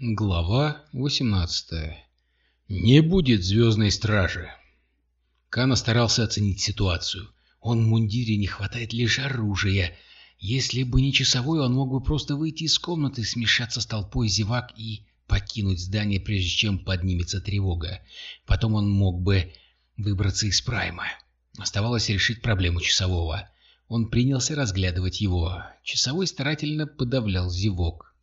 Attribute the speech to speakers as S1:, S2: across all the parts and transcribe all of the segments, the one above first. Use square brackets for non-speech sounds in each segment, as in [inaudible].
S1: Глава 18 Не будет звездной стражи. Кана старался оценить ситуацию. Он в мундире, не хватает лишь оружия. Если бы не часовой, он мог бы просто выйти из комнаты, смешаться с толпой зевак и покинуть здание, прежде чем поднимется тревога. Потом он мог бы выбраться из прайма. Оставалось решить проблему часового. Он принялся разглядывать его. Часовой старательно подавлял зевок.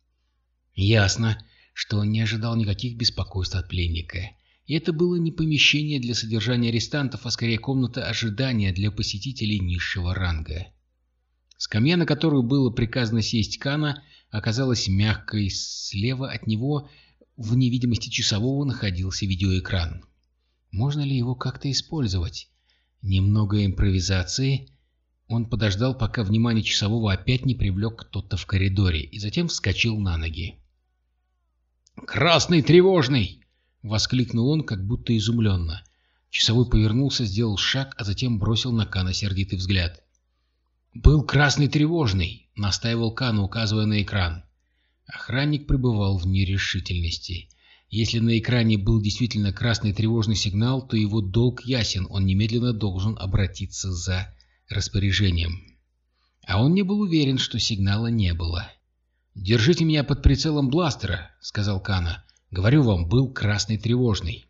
S1: Ясно что он не ожидал никаких беспокойств от пленника. И это было не помещение для содержания арестантов, а скорее комната ожидания для посетителей низшего ранга. Скамья, на которую было приказано сесть Кана, оказалась мягкой. Слева от него, в невидимости часового, находился видеоэкран. Можно ли его как-то использовать? Немного импровизации. Он подождал, пока внимание часового опять не привлек кто-то в коридоре, и затем вскочил на ноги. «Красный тревожный!» — воскликнул он, как будто изумленно. Часовой повернулся, сделал шаг, а затем бросил на Кана сердитый взгляд. «Был красный тревожный!» — настаивал Кана, указывая на экран. Охранник пребывал в нерешительности. Если на экране был действительно красный тревожный сигнал, то его долг ясен, он немедленно должен обратиться за распоряжением. А он не был уверен, что сигнала не было. «Держите меня под прицелом бластера», — сказал Кана. «Говорю вам, был красный тревожный».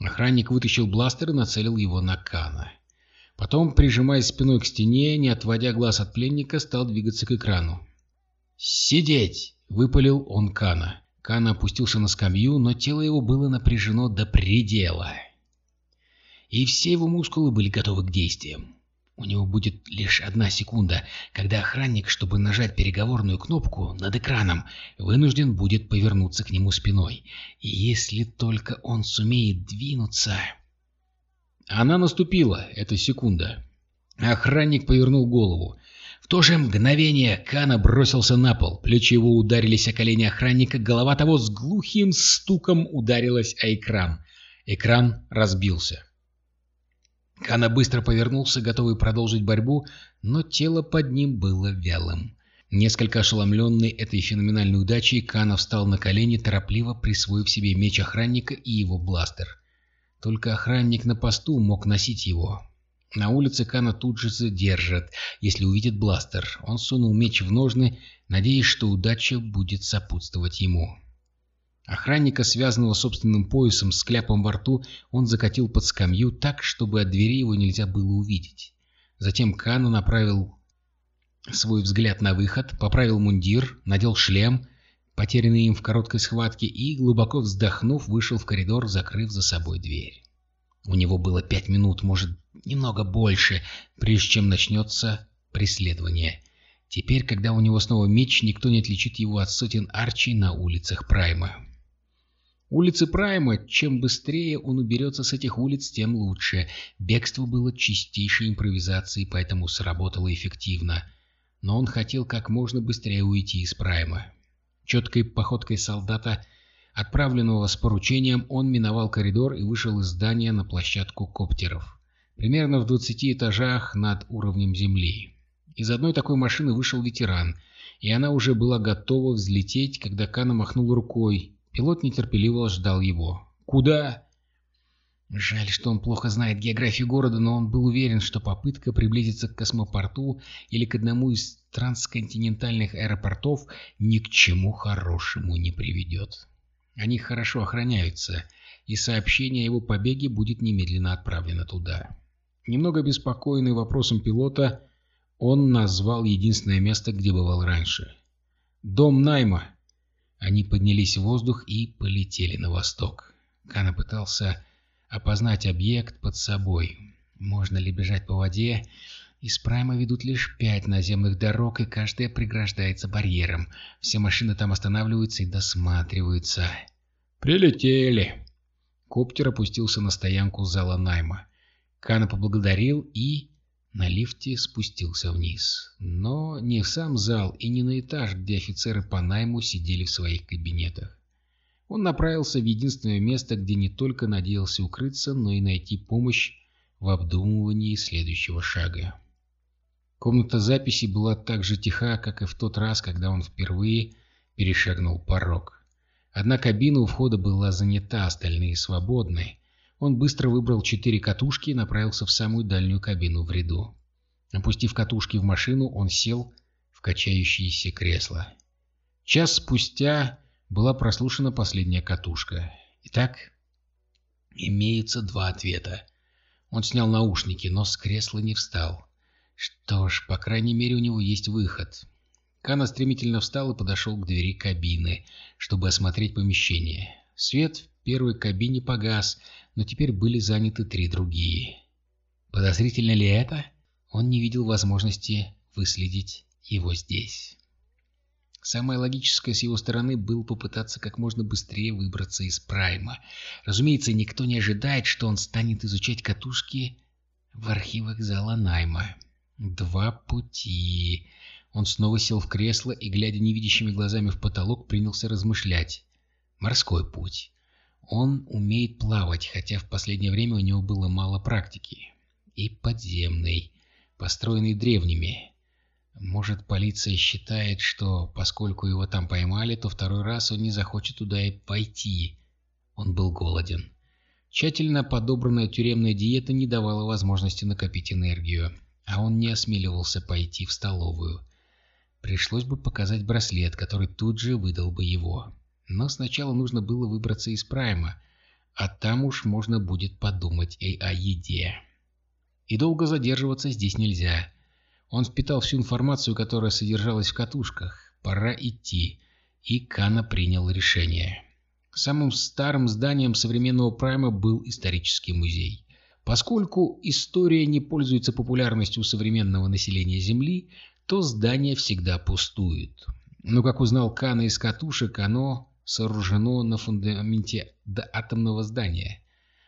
S1: Охранник вытащил бластер и нацелил его на Кана. Потом, прижимаясь спиной к стене, не отводя глаз от пленника, стал двигаться к экрану. «Сидеть!» — выпалил он Кана. Кана опустился на скамью, но тело его было напряжено до предела. И все его мускулы были готовы к действиям. У него будет лишь одна секунда, когда охранник, чтобы нажать переговорную кнопку над экраном, вынужден будет повернуться к нему спиной. И если только он сумеет двинуться... Она наступила, эта секунда. Охранник повернул голову. В то же мгновение Кана бросился на пол. Плечи его ударились о колени охранника, голова того с глухим стуком ударилась о экран. Экран разбился. Кана быстро повернулся, готовый продолжить борьбу, но тело под ним было вялым. Несколько ошеломленный этой феноменальной удачей, Кана встал на колени, торопливо присвоив себе меч охранника и его бластер. Только охранник на посту мог носить его. На улице Кана тут же задержат, если увидит бластер. Он сунул меч в ножны, надеясь, что удача будет сопутствовать ему. Охранника, связанного собственным поясом с кляпом во рту, он закатил под скамью так, чтобы от двери его нельзя было увидеть. Затем Кана направил свой взгляд на выход, поправил мундир, надел шлем, потерянный им в короткой схватке, и, глубоко вздохнув, вышел в коридор, закрыв за собой дверь. У него было пять минут, может, немного больше, прежде чем начнется преследование. Теперь, когда у него снова меч, никто не отличит его от сотен арчей на улицах Прайма. Улицы Прайма, чем быстрее он уберется с этих улиц, тем лучше. Бегство было чистейшей импровизацией, поэтому сработало эффективно. Но он хотел как можно быстрее уйти из Прайма. Четкой походкой солдата, отправленного с поручением, он миновал коридор и вышел из здания на площадку коптеров. Примерно в 20 этажах над уровнем земли. Из одной такой машины вышел ветеран, и она уже была готова взлететь, когда Кана махнул рукой, Пилот нетерпеливо ждал его. «Куда?» Жаль, что он плохо знает географию города, но он был уверен, что попытка приблизиться к космопорту или к одному из трансконтинентальных аэропортов ни к чему хорошему не приведет. Они хорошо охраняются, и сообщение о его побеге будет немедленно отправлено туда. Немного беспокоенный вопросом пилота, он назвал единственное место, где бывал раньше. «Дом найма», они поднялись в воздух и полетели на восток. Кана пытался опознать объект под собой. Можно ли бежать по воде? Из Прайма ведут лишь пять наземных дорог, и каждая преграждается барьером. Все машины там останавливаются и досматриваются. «Прилетели!» Коптер опустился на стоянку зала найма. Кана поблагодарил и на лифте спустился вниз. Но не в сам зал и не на этаж, где офицеры по найму сидели в своих кабинетах. Он направился в единственное место, где не только надеялся укрыться, но и найти помощь в обдумывании следующего шага. Комната записи была так же тиха, как и в тот раз, когда он впервые перешагнул порог. Одна кабина у входа была занята, остальные свободны. Он быстро выбрал четыре катушки и направился в самую дальнюю кабину в ряду. Опустив катушки в машину, он сел в качающееся кресло. Час спустя была прослушана последняя катушка. Итак, имеются два ответа. Он снял наушники, но с кресла не встал. Что ж, по крайней мере, у него есть выход. Кана стремительно встал и подошел к двери кабины, чтобы осмотреть помещение. Свет в первой кабине погас, но теперь были заняты три другие. Подозрительно ли это? Он не видел возможности выследить его здесь. Самое логическое с его стороны было попытаться как можно быстрее выбраться из Прайма. Разумеется, никто не ожидает, что он станет изучать катушки в архивах зала Найма. Два пути. Он снова сел в кресло и, глядя невидящими глазами в потолок, принялся размышлять. Морской путь. Он умеет плавать, хотя в последнее время у него было мало практики. И подземный, построенный древними. Может, полиция считает, что поскольку его там поймали, то второй раз он не захочет туда и пойти. Он был голоден. Тщательно подобранная тюремная диета не давала возможности накопить энергию, а он не осмеливался пойти в столовую. Пришлось бы показать браслет, который тут же выдал бы его. Но сначала нужно было выбраться из Прайма, а там уж можно будет подумать и о еде. И долго задерживаться здесь нельзя. Он впитал всю информацию, которая содержалась в катушках. Пора идти. И Кана принял решение. Самым старым зданием современного Прайма был исторический музей. Поскольку история не пользуется популярностью у современного населения Земли, то здание всегда пустует. Но, как узнал Кана из катушек, оно сооружено на фундаменте атомного здания.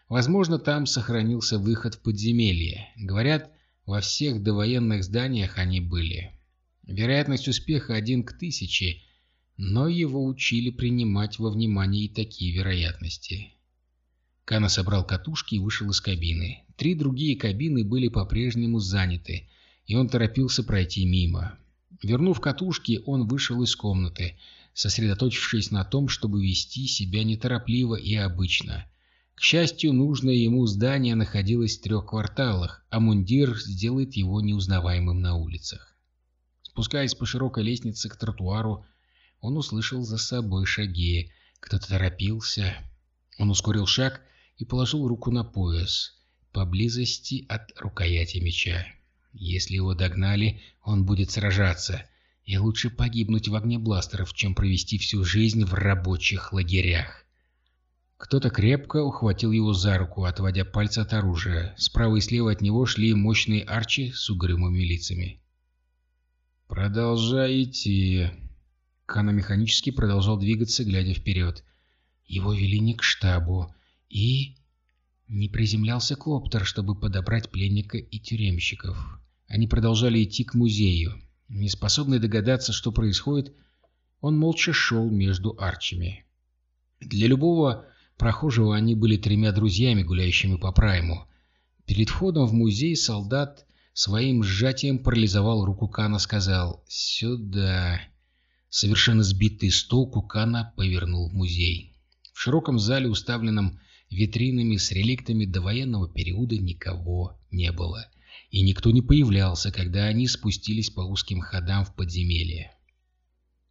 S1: Возможно, там сохранился выход в подземелье. Говорят, во всех довоенных зданиях они были. Вероятность успеха один к тысяче, но его учили принимать во внимание и такие вероятности. Кана собрал катушки и вышел из кабины. Три другие кабины были по-прежнему заняты, и он торопился пройти мимо. Вернув катушки, он вышел из комнаты, сосредоточившись на том, чтобы вести себя неторопливо и обычно. К счастью, нужное ему здание находилось в трех кварталах, а мундир сделает его неузнаваемым на улицах. Спускаясь по широкой лестнице к тротуару, он услышал за собой шаги. Кто-то торопился. Он ускорил шаг и положил руку на пояс, поблизости от рукояти меча. Если его догнали, он будет сражаться. И лучше погибнуть в огне бластеров, чем провести всю жизнь в рабочих лагерях. Кто-то крепко ухватил его за руку, отводя пальцы от оружия. Справа и слева от него шли мощные арчи с угрюмыми лицами. «Продолжай идти». Кана механически продолжал двигаться, глядя вперед. Его вели не к штабу. И... Не приземлялся коптер, чтобы подобрать пленника и тюремщиков. Они продолжали идти к музею. Неспособный догадаться, что происходит, он молча шел между арчами. Для любого прохожего они были тремя друзьями, гуляющими по прайму. Перед входом в музей солдат своим сжатием парализовал руку Кана, сказал «Сюда». Совершенно сбитый с толку Кана повернул в музей. В широком зале, уставленном витринами с реликтами довоенного периода, никого не было и никто не появлялся, когда они спустились по узким ходам в подземелье.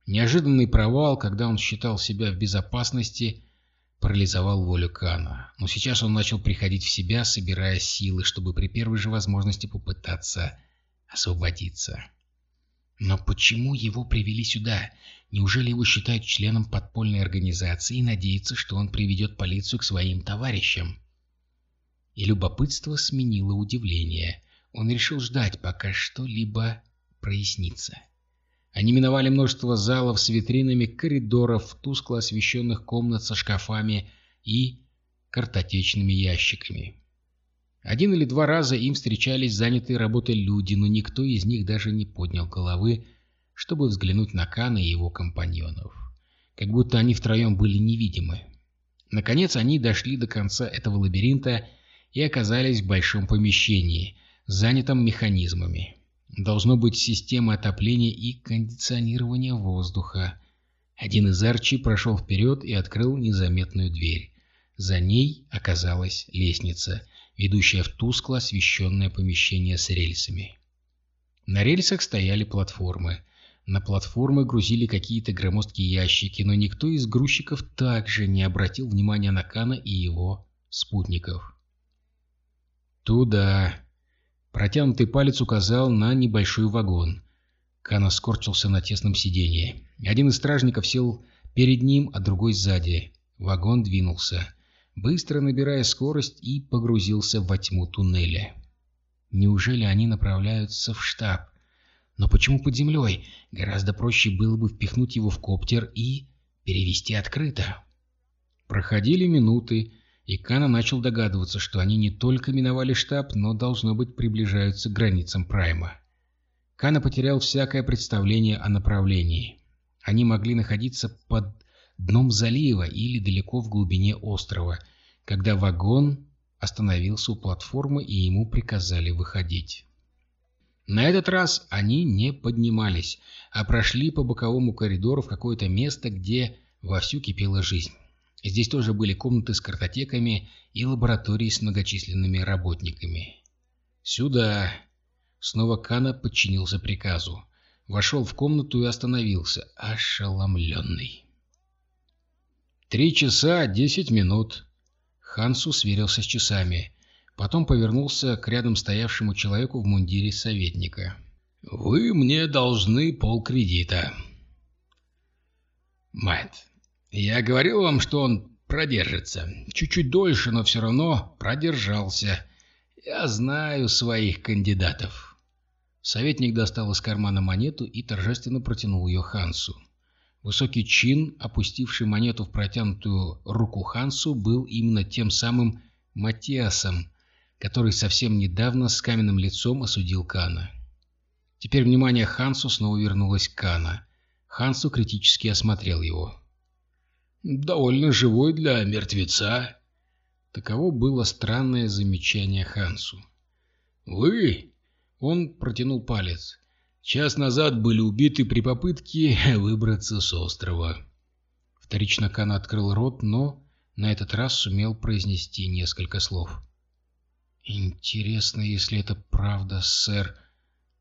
S1: Неожиданный провал, когда он считал себя в безопасности, парализовал волю Кана. Но сейчас он начал приходить в себя, собирая силы, чтобы при первой же возможности попытаться освободиться. Но почему его привели сюда? Неужели его считают членом подпольной организации и надеются, что он приведет полицию к своим товарищам? И любопытство сменило удивление. Он решил ждать, пока что-либо прояснится. Они миновали множество залов с витринами, коридоров, тускло освещенных комнат со шкафами и картотечными ящиками. Один или два раза им встречались занятые работой люди, но никто из них даже не поднял головы, чтобы взглянуть на Кана и его компаньонов. Как будто они втроем были невидимы. Наконец они дошли до конца этого лабиринта и оказались в большом помещении, занятом механизмами. Должно быть система отопления и кондиционирования воздуха. Один из Арчи прошел вперед и открыл незаметную дверь. За ней оказалась лестница, ведущая в тускло освещенное помещение с рельсами. На рельсах стояли платформы. На платформы грузили какие-то громоздкие ящики, но никто из грузчиков также не обратил внимания на Кана и его спутников. «Туда!» Протянутый палец указал на небольшой вагон. Кана скорчился на тесном сиденье. Один из стражников сел перед ним, а другой сзади. Вагон двинулся, быстро набирая скорость и погрузился во тьму туннеля. Неужели они направляются в штаб? Но почему под землей? Гораздо проще было бы впихнуть его в коптер и перевести открыто. Проходили минуты, и Кана начал догадываться, что они не только миновали штаб, но, должно быть, приближаются к границам Прайма. Кана потерял всякое представление о направлении. Они могли находиться под дном залива или далеко в глубине острова, когда вагон остановился у платформы и ему приказали выходить. На этот раз они не поднимались, а прошли по боковому коридору в какое-то место, где вовсю кипела жизнь. Здесь тоже были комнаты с картотеками и лаборатории с многочисленными работниками. «Сюда!» Снова Кана подчинился приказу. Вошел в комнату и остановился, ошеломленный. «Три часа десять минут». Хансу сверился с часами. Потом повернулся к рядом стоявшему человеку в мундире советника. «Вы мне должны полкредита». «Мэтт, я говорил вам, что он продержится. Чуть-чуть дольше, но все равно продержался. Я знаю своих кандидатов». Советник достал из кармана монету и торжественно протянул ее Хансу. Высокий чин, опустивший монету в протянутую руку Хансу, был именно тем самым Матиасом, который совсем недавно с каменным лицом осудил Кана. Теперь внимание Хансу снова вернулось к Кана. Хансу критически осмотрел его. «Довольно живой для мертвеца». Таково было странное замечание Хансу. «Вы он протянул палец. Час назад были убиты при попытке [laughs] выбраться с острова. Вторично Кан открыл рот, но на этот раз сумел произнести несколько слов. «Интересно, если это правда, сэр.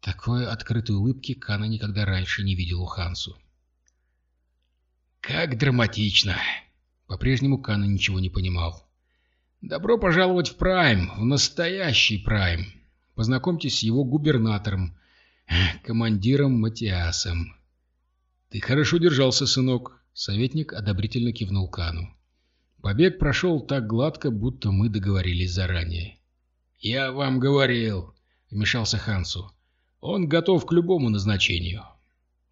S1: Такой открытой улыбки Кана никогда раньше не видел у Хансу». «Как драматично!» По-прежнему Кана ничего не понимал. «Добро пожаловать в Прайм, в настоящий Прайм!» Познакомьтесь с его губернатором, командиром Матиасом. Ты хорошо держался, сынок. Советник одобрительно кивнул Кану. Побег прошел так гладко, будто мы договорились заранее. «Я вам говорил», — вмешался Хансу. «Он готов к любому назначению».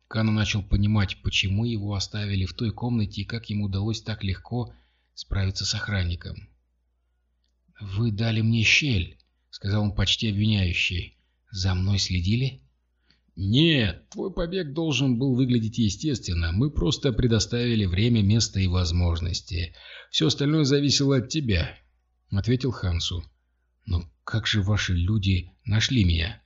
S1: Кану начал понимать, почему его оставили в той комнате и как ему удалось так легко справиться с охранником. «Вы дали мне щель», — сказал он почти обвиняющий. «За мной следили?» «Нет, твой побег должен был выглядеть естественно. Мы просто предоставили время, место и возможности. Все остальное зависело от тебя», — ответил Хансу. «Но как же ваши люди нашли меня?»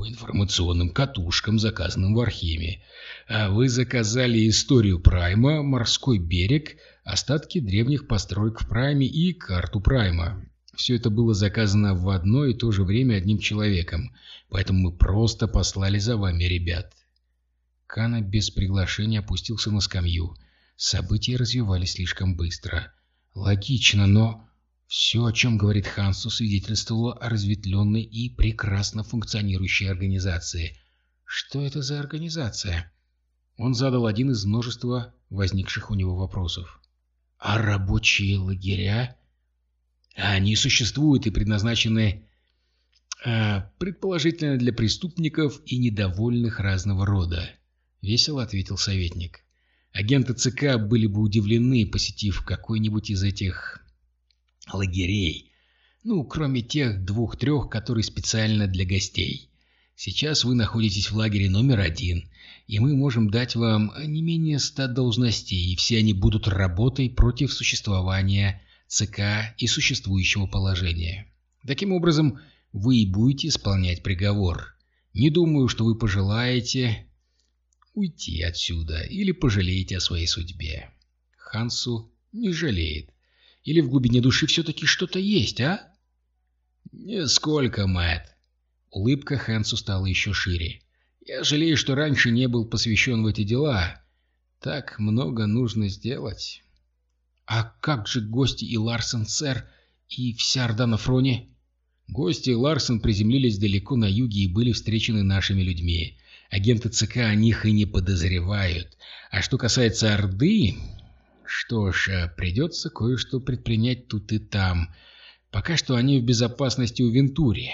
S1: «По информационным катушкам, заказанным в архиве. А вы заказали историю Прайма, морской берег, остатки древних построек в Прайме и карту Прайма. Все это было заказано в одно и то же время одним человеком, поэтому мы просто послали за вами ребят. Кана без приглашения опустился на скамью. События развивались слишком быстро. Логично, но... Все, о чем говорит Хансу, свидетельствовало о разветвленной и прекрасно функционирующей организации. Что это за организация? Он задал один из множества возникших у него вопросов. А рабочие лагеря? Они существуют и предназначены э, предположительно для преступников и недовольных разного рода, — весело ответил советник. Агенты ЦК были бы удивлены, посетив какой-нибудь из этих лагерей. Ну, кроме тех двух-трех, которые специально для гостей. Сейчас вы находитесь в лагере номер один, и мы можем дать вам не менее ста должностей, и все они будут работой против существования ЦК и существующего положения. Таким образом, вы и будете исполнять приговор. Не думаю, что вы пожелаете... уйти отсюда или пожалеете о своей судьбе. Хансу не жалеет. Или в глубине души все-таки что-то есть, а? Нисколько, Мэтт. Улыбка Хансу стала еще шире. Я жалею, что раньше не был посвящен в эти дела. Так много нужно сделать. А как же гости и Ларсен, сэр, и вся Орда на фроне? Гости и Ларсен приземлились далеко на юге и были встречены нашими людьми. Агенты ЦК о них и не подозревают. А что касается Орды... Что ж, э, придется кое-что предпринять тут и там. Пока что они в безопасности у Вентури.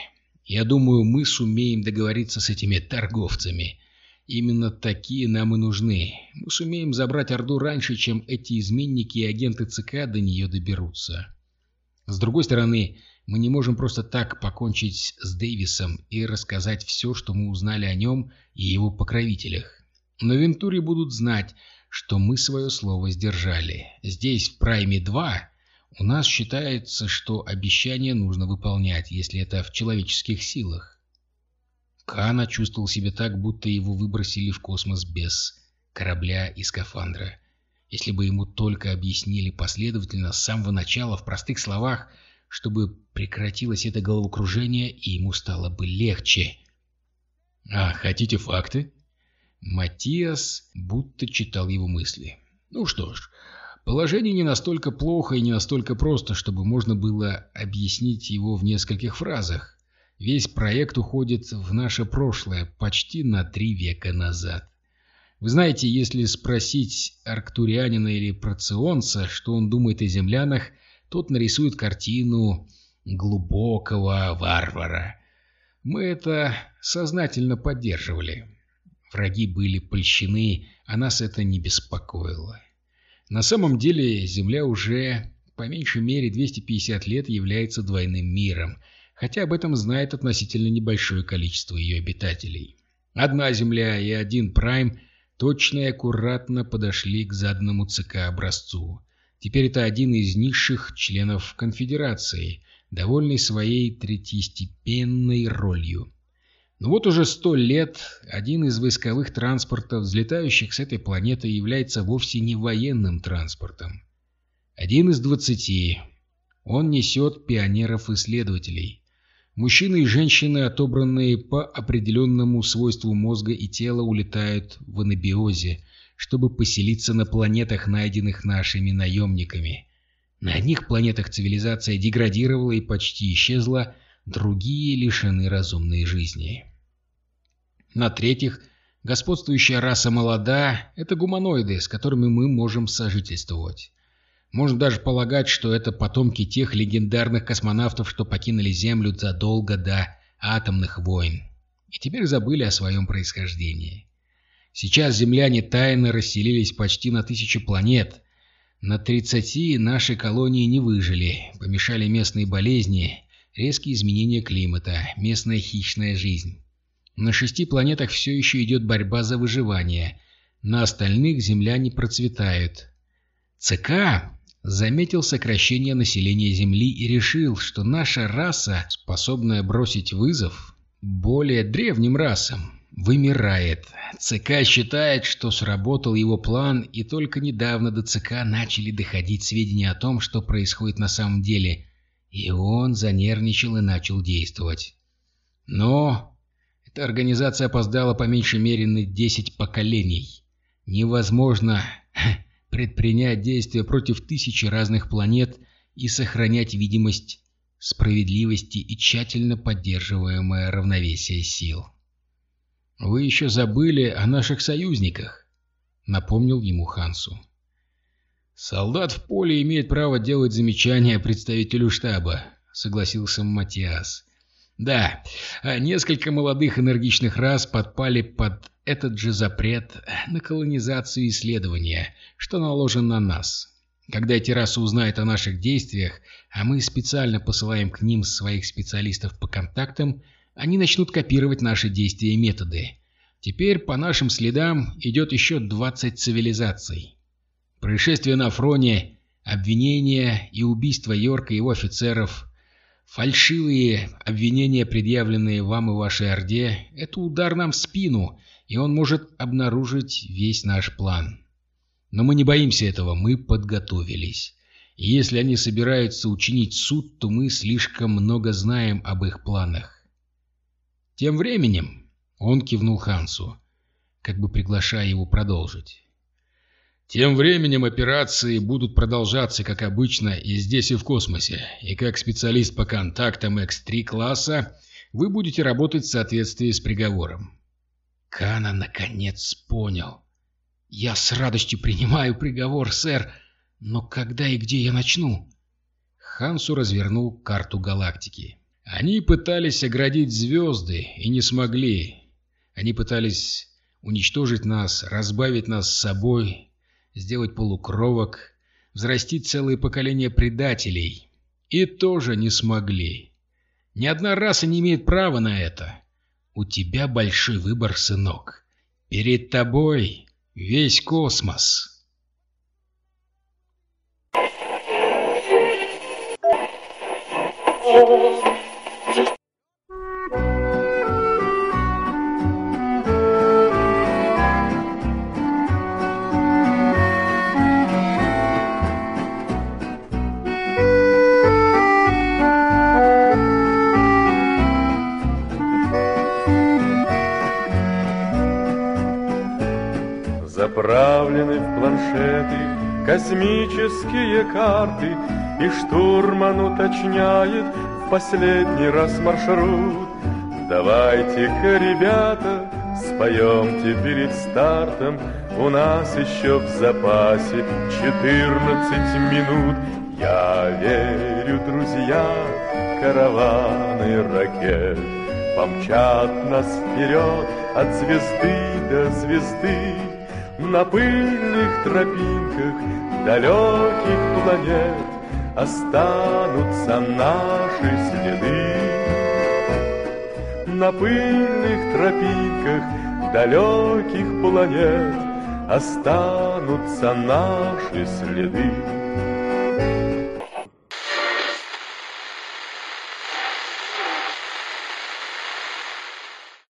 S1: Я думаю, мы сумеем договориться с этими торговцами. Именно такие нам и нужны. Мы сумеем забрать Орду раньше, чем эти изменники и агенты ЦК до нее доберутся. С другой стороны, мы не можем просто так покончить с Дэвисом и рассказать все, что мы узнали о нем и его покровителях. Но Вентури будут знать, что мы свое слово сдержали. Здесь, в Прайме-2, у нас считается, что обещание нужно выполнять, если это в человеческих силах. Кана чувствовал себя так, будто его выбросили в космос без корабля и скафандра. Если бы ему только объяснили последовательно с самого начала в простых словах, чтобы прекратилось это головокружение, и ему стало бы легче. «А, хотите факты?» Матиас будто читал его мысли. «Ну что ж, положение не настолько плохо и не настолько просто, чтобы можно было объяснить его в нескольких фразах. Весь проект уходит в наше прошлое почти на три века назад. Вы знаете, если спросить арктурианина или проционца, что он думает о землянах, тот нарисует картину глубокого варвара. Мы это сознательно поддерживали. Враги были польщены, а нас это не беспокоило. На самом деле Земля уже по меньшей мере 250 лет является двойным миром, хотя об этом знает относительно небольшое количество ее обитателей. Одна Земля и один Прайм точно и аккуратно подошли к заданному ЦК образцу. Теперь это один из низших членов конфедерации, довольный своей третьестепенной ролью. Но вот уже сто лет один из войсковых транспортов, взлетающих с этой планеты, является вовсе не военным транспортом. Один из двадцати. Он несет пионеров-исследователей. Мужчины и женщины, отобранные по определенному свойству мозга и тела, улетают в анабиозе, чтобы поселиться на планетах, найденных нашими наемниками. На одних планетах цивилизация деградировала и почти исчезла, другие лишены разумной жизни. На третьих, господствующая раса молода — это гуманоиды, с которыми мы можем сожительствовать. Можно даже полагать, что это потомки тех легендарных космонавтов, что покинули Землю задолго до атомных войн и теперь забыли о своем происхождении. Сейчас земляне тайно расселились почти на тысячу планет. На 30 наши колонии не выжили, помешали местные болезни резкие изменения климата, местная хищная жизнь. На шести планетах все еще идет борьба за выживание, на остальных земляне процветают. ЦК заметил сокращение населения Земли и решил, что наша раса, способная бросить вызов более древним расам, вымирает. ЦК считает, что сработал его план, и только недавно до ЦК начали доходить сведения о том, что происходит на самом деле – и он занервничал и начал действовать. Но эта организация опоздала по меньшей мере на 10 поколений. Невозможно предпринять действия против тысячи разных планет и сохранять видимость справедливости и тщательно поддерживаемое равновесие сил. «Вы еще забыли о наших союзниках», — напомнил ему Хансу. «Солдат в поле имеет право делать замечания представителю штаба», — согласился Матиас. «Да, а несколько молодых энергичных рас подпали под этот же запрет на колонизацию и исследования, что наложен на нас. Когда эти расы узнают о наших действиях, а мы специально посылаем к ним своих специалистов по контактам, они начнут копировать наши действия и методы. Теперь по нашим следам идет еще 20 цивилизаций». Происшествие на фроне, обвинения и убийство Йорка и его офицеров, фальшивые обвинения, предъявленные вам и вашей Орде, это удар нам в спину, и он может обнаружить весь наш план. Но мы не боимся этого, мы подготовились. И если они собираются учинить суд, то мы слишком много знаем об их планах. Тем временем он кивнул Хансу, как бы приглашая его продолжить. Тем временем операции будут продолжаться, как обычно, и здесь, и в космосе. И как специалист по контактам X3 класса, вы будете работать в соответствии с приговором. Кана наконец понял. «Я с радостью принимаю приговор, сэр, но когда и где я начну?» Хансу развернул карту галактики. Они пытались оградить звезды и не смогли. Они пытались уничтожить нас, разбавить нас с собой, сделать полукровок, взрастить целые поколения предателей. И тоже не смогли. Ни одна раса не имеет права на это. У тебя большой выбор, сынок. Перед тобой весь космос. Oh [laughs]
S2: карты, И штурман уточняет в последний раз маршрут. Давайте-ка, ребята, споемте перед стартом, У нас еще в запасе четырнадцать минут. Я верю, друзья, караваны ракет Помчат нас вперед от звезды до звезды. На пыльных тропинках далеких планет Останутся наши следы. На пыльных тропинках далеких планет Останутся наши следы.